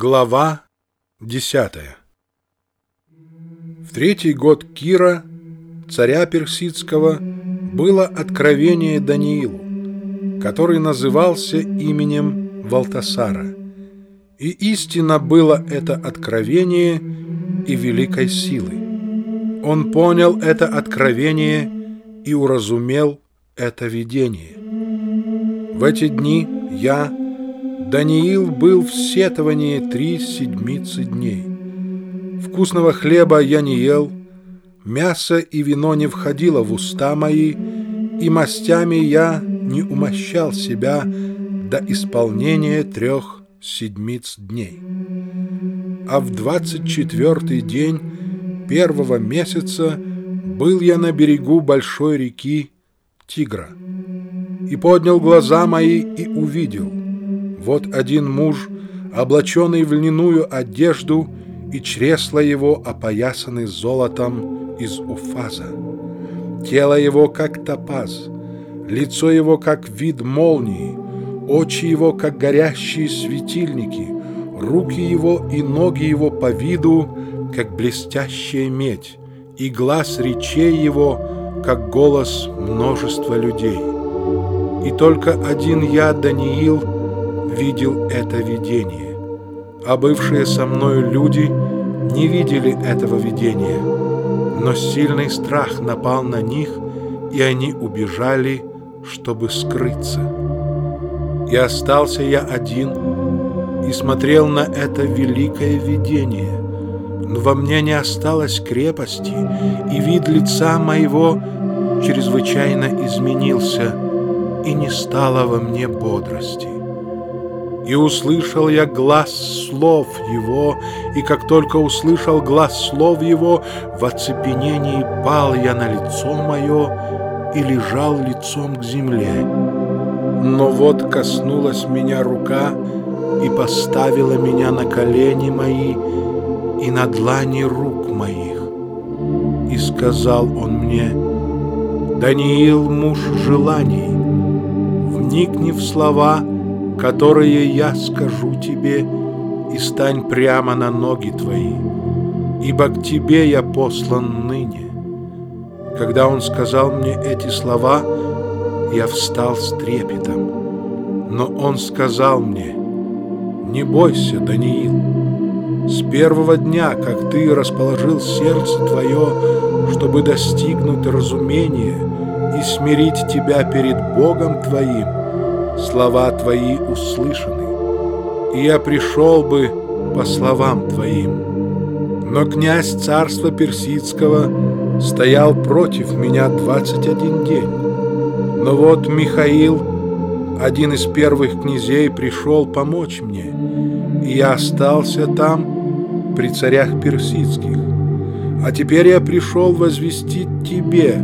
Глава десятая В третий год Кира, царя персидского, было откровение Даниилу, который назывался именем Валтасара. И истинно было это откровение и великой силы. Он понял это откровение и уразумел это видение. В эти дни я, Даниил, был в сетовании три седмицы дней. Вкусного хлеба я не ел, мясо и вино не входило в уста мои, и мастями я не умощал себя до исполнения трех седмиц дней. А в двадцать четвертый день первого месяца был я на берегу большой реки Тигра и поднял глаза мои и увидел. Вот один муж, облаченный в льняную одежду, и чресла его опоясаны золотом из уфаза. Тело его, как топаз, лицо его, как вид молнии, очи его, как горящие светильники, руки его и ноги его по виду, как блестящая медь, и глаз речей его, как голос множества людей. И только один я, Даниил, видел это видение, а бывшие со мною люди не видели этого видения, но сильный страх напал на них, и они убежали, чтобы скрыться. И остался я один и смотрел на это великое видение, но во мне не осталось крепости, и вид лица моего чрезвычайно изменился, и не стало во мне бодрости. И услышал я глаз слов его, и как только услышал глаз слов его, в оцепенении пал я на лицо мое и лежал лицом к земле. Но вот коснулась меня рука и поставила меня на колени мои и на длани рук моих. И сказал он мне, «Даниил, муж желаний, вникни в слова, которые я скажу тебе, и стань прямо на ноги твои, ибо к тебе я послан ныне». Когда он сказал мне эти слова, я встал с трепетом. Но он сказал мне, «Не бойся, Даниил, с первого дня, как ты расположил сердце твое, чтобы достигнуть разумения и смирить тебя перед Богом твоим, слова твои услышаны, и я пришел бы по словам твоим. Но князь царства персидского стоял против меня двадцать один день. Но вот Михаил, один из первых князей, пришел помочь мне, и я остался там при царях персидских. А теперь я пришел возвестить тебе,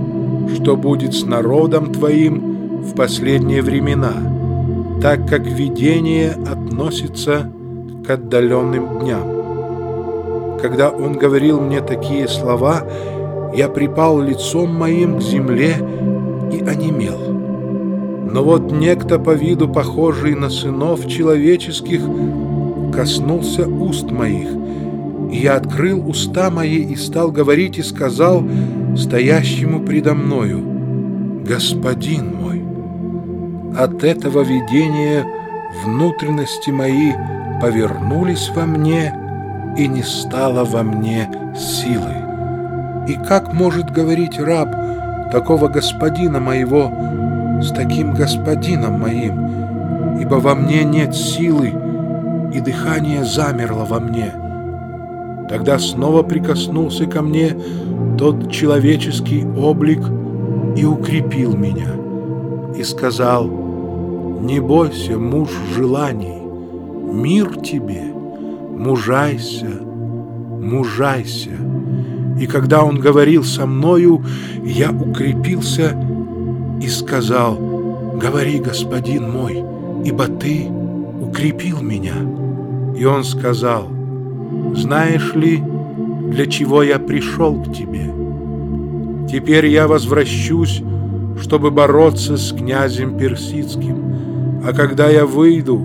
что будет с народом твоим в последние времена» так как видение относится к отдаленным дням. Когда он говорил мне такие слова, я припал лицом моим к земле и онемел. Но вот некто по виду похожий на сынов человеческих коснулся уст моих, и я открыл уста мои и стал говорить и сказал стоящему предо мною, «Господин мой». От этого видения внутренности мои повернулись во мне, и не стало во мне силы. И как может говорить раб такого господина моего с таким господином моим, ибо во мне нет силы, и дыхание замерло во мне. Тогда снова прикоснулся ко мне тот человеческий облик и укрепил меня, и сказал — не бойся, муж желаний, мир тебе, мужайся, мужайся. И когда он говорил со мною, я укрепился и сказал, «Говори, господин мой, ибо ты укрепил меня». И он сказал, «Знаешь ли, для чего я пришел к тебе? Теперь я возвращусь, чтобы бороться с князем персидским». А когда я выйду,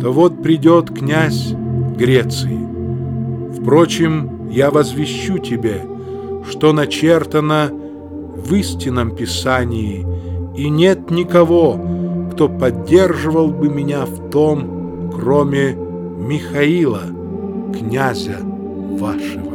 то вот придет князь Греции. Впрочем, я возвещу тебе, что начертано в истинном Писании, и нет никого, кто поддерживал бы меня в том, кроме Михаила, князя вашего.